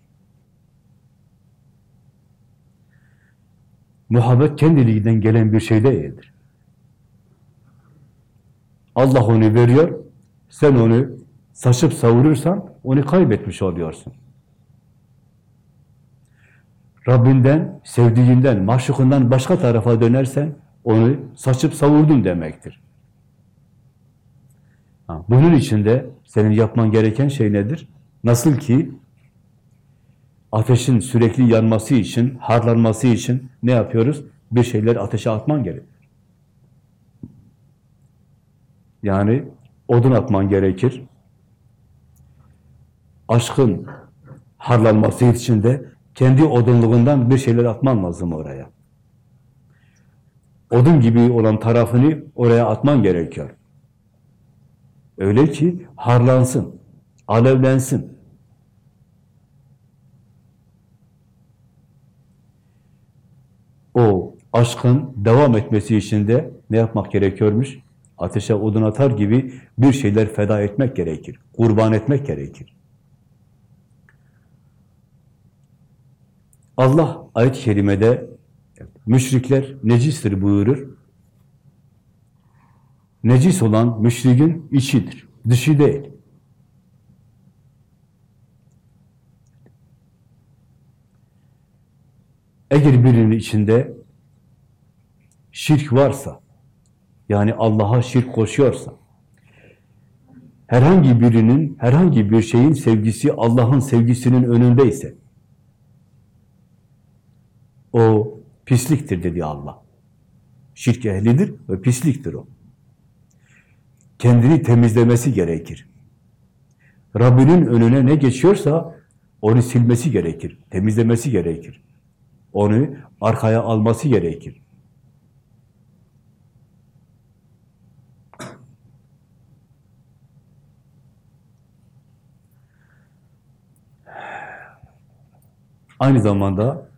Muhabbet kendiliğinden gelen bir şey değildir. Allah onu veriyor, sen onu saçıp savurursan onu kaybetmiş oluyorsun. Rabbinden, sevdiğinden, maşukundan başka tarafa dönersen onu saçıp savurdun demektir. Bunun için de senin yapman gereken şey nedir? Nasıl ki ateşin sürekli yanması için, harlanması için ne yapıyoruz? Bir şeyler ateşe atman gerekir. Yani odun atman gerekir. Aşkın harlanması için de kendi odunluğundan bir şeyler atman lazım oraya. Odun gibi olan tarafını oraya atman gerekiyor. Öyle ki harlansın, alevlensin. O aşkın devam etmesi için de ne yapmak gerekiyormuş? Ateşe odun atar gibi bir şeyler feda etmek gerekir. Kurban etmek gerekir. Allah ayet-i kerimede müşrikler necistir buyurur. Necis olan müşrikin içidir, dışı değil. Eğer birinin içinde şirk varsa, yani Allah'a şirk koşuyorsa, herhangi birinin, herhangi bir şeyin sevgisi Allah'ın sevgisinin önündeyse, o pisliktir dedi Allah. Şirk ehlidir ve pisliktir o. Kendini temizlemesi gerekir. Rabbinin önüne ne geçiyorsa onu silmesi gerekir, temizlemesi gerekir. Onu arkaya alması gerekir. Aynı zamanda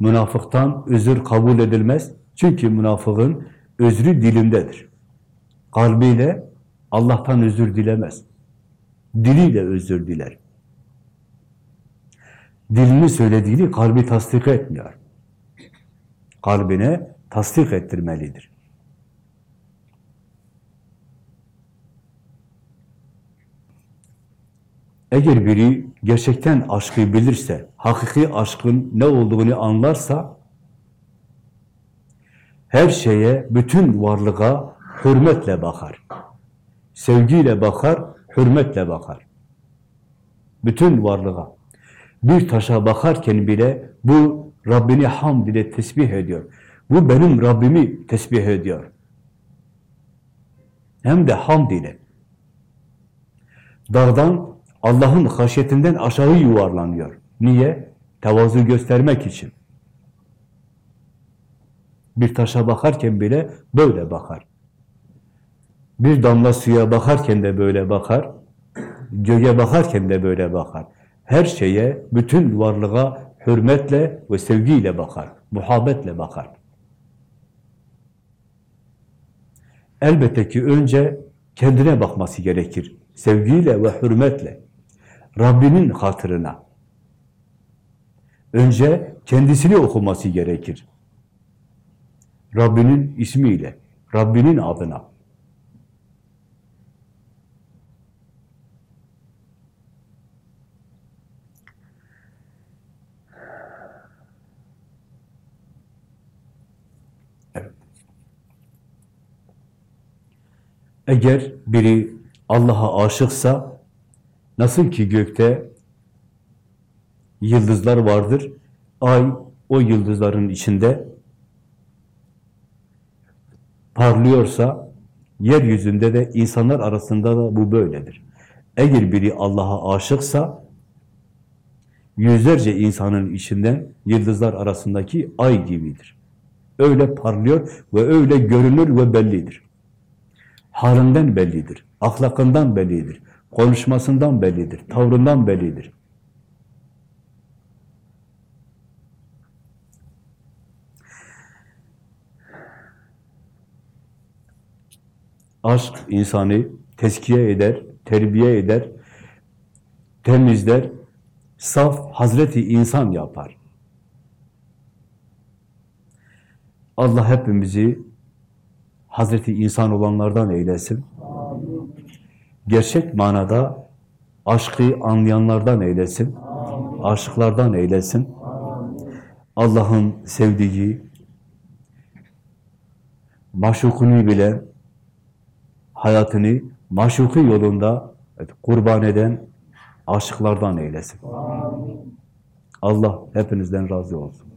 münafıktan özür kabul edilmez. Çünkü münafığın özrü dilindedir. Kalbiyle Allah'tan özür dilemez. Diliyle özür diler. Dilini söylediğini kalbi tasdik etmiyor. Kalbine tasdik ettirmelidir. Eğer biri gerçekten aşkı bilirse, hakiki aşkın ne olduğunu anlarsa, her şeye, bütün varlığa hürmetle bakar. Sevgiyle bakar, hürmetle bakar. Bütün varlığa. Bir taşa bakarken bile bu Rabbini hamd ile tesbih ediyor. Bu benim Rabbimi tesbih ediyor. Hem de hamd ile. Dağdan Allah'ın haşyetinden aşağı yuvarlanıyor. Niye? Tevazu göstermek için. Bir taşa bakarken bile böyle bakar. Bir damla suya bakarken de böyle bakar. Göğe bakarken de böyle bakar. Her şeye, bütün varlığa hürmetle ve sevgiyle bakar. Muhabbetle bakar. Elbette ki önce kendine bakması gerekir. Sevgiyle ve hürmetle. Rabbinin hatırına. Önce kendisini okuması gerekir. Rabbinin ismiyle, Rabbinin adına. Evet. Eğer biri Allah'a aşıksa, nasıl ki gökte yıldızlar vardır, ay o yıldızların içinde parlıyorsa, yeryüzünde de insanlar arasında da bu böyledir. Eğer biri Allah'a aşıksa, yüzlerce insanın içinden yıldızlar arasındaki ay gibidir. Öyle parlıyor ve öyle görünür ve bellidir. Halinden bellidir, ahlakından bellidir, konuşmasından bellidir, tavrından bellidir. Aşk insanı teskiye eder, terbiye eder, temizler, saf Hazreti insan yapar. Allah hepimizi Hazreti insan olanlardan eylesin. Gerçek manada aşkı anlayanlardan eylesin. Aşıklardan eylesin. Allah'ın sevdiği, maşukunu bilen, hayatını maşuku yolunda evet, kurban eden aşıklardan eylesin. Allah hepinizden razı olsun.